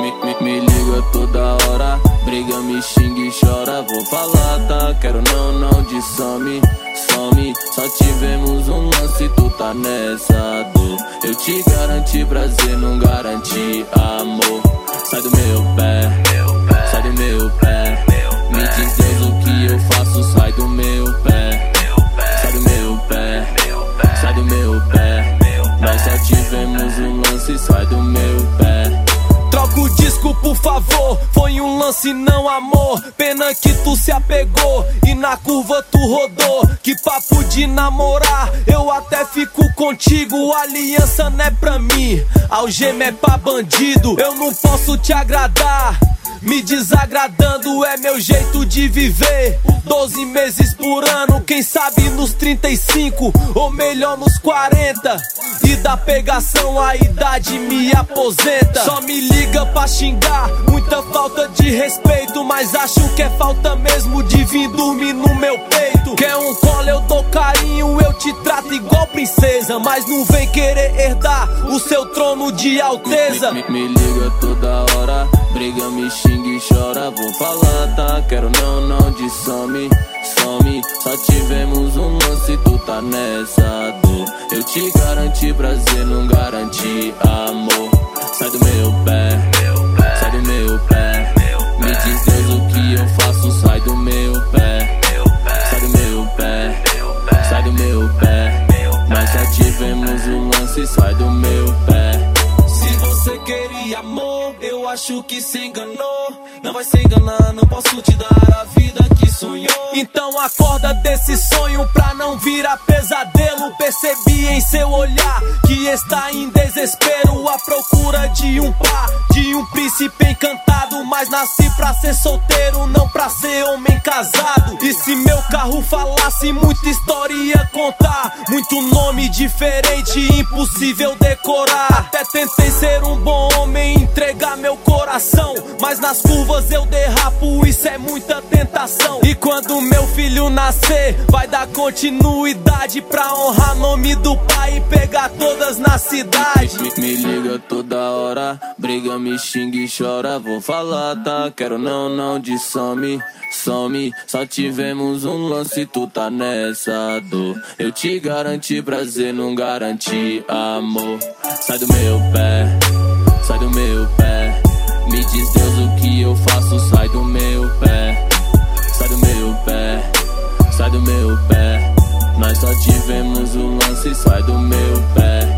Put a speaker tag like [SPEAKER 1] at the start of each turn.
[SPEAKER 1] me, me, me, liga toda hora. Briga, me xinga e chora. Vou falar, tá? Quero não, não, de some, some Só tivemos um lance, tu tá nessa dor Eu te garanti prazer, não garanti amor. Sai do meu pé, sai do meu pé. Me diz Deus o que eu faço, sai do meu pé. Sai do meu pé, sai do meu pé. Nós só tivemos um lance, sai do meu pé.
[SPEAKER 2] O disco, por favor. Foi um lance, não amor. Pena que tu se apegou e na curva tu rodou. Que papo de namorar, eu até fico contigo. Aliança não é pra mim, algema é pra bandido. Eu não posso te agradar. Me desagradando é meu jeito de viver. 12 meses por ano, quem sabe nos 35 ou melhor nos 40. E da pegação a idade me aposenta. Só me liga pra xingar, muita falta de respeito. Mas acho que é falta mesmo de vir dormir no meu peito. Quer um colo, eu dou carinho, eu te trato igual princesa. Mas não vem querer herdar o seu trono de alteza.
[SPEAKER 1] Me, me, me liga toda hora, briga, me xinga e chora. Vou falar, tá? Quero não, não de some. Só tivemos um lance, tu tá nessa dor. Eu te garanti prazer, não garanti amor. Sai do meu pé, sai do meu pé. Me diz Deus o que eu faço, sai do meu pé. Sai do meu pé, sai do meu pé. Nós só tivemos um lance, sai do meu pé.
[SPEAKER 2] Se você queria amor, acho que se enganou. Não vai se enganar, não posso te dar a vida que sonhou. Então acorda desse sonho pra não virar pesadelo. Percebi em seu olhar que está em desespero à procura de um par, de um príncipe encantado. Mas nasci pra ser solteiro, não pra ser homem casado. E se meu carro falasse, muita história ia contar. Muito nome diferente, impossível decorar. Até tentei ser um bom homem, entregar meu coração. Mas nas curvas eu derrapo, isso é muita tentação. E quando meu filho nascer, vai dar continuidade pra honrar nome do pai e pegar todas na cidade.
[SPEAKER 1] Me, me liga toda hora, briga, me xinga e chora. Vou falar, tá? Quero não, não de some, some. Só tivemos um lance, tu tá nessa dor. Eu te garanti prazer, não garanti amor. Sai do meu pé, sai do meu pé. Que eu faço, sai do meu pé, sai do meu pé, sai do meu pé. Nós só tivemos um lance, sai do meu pé.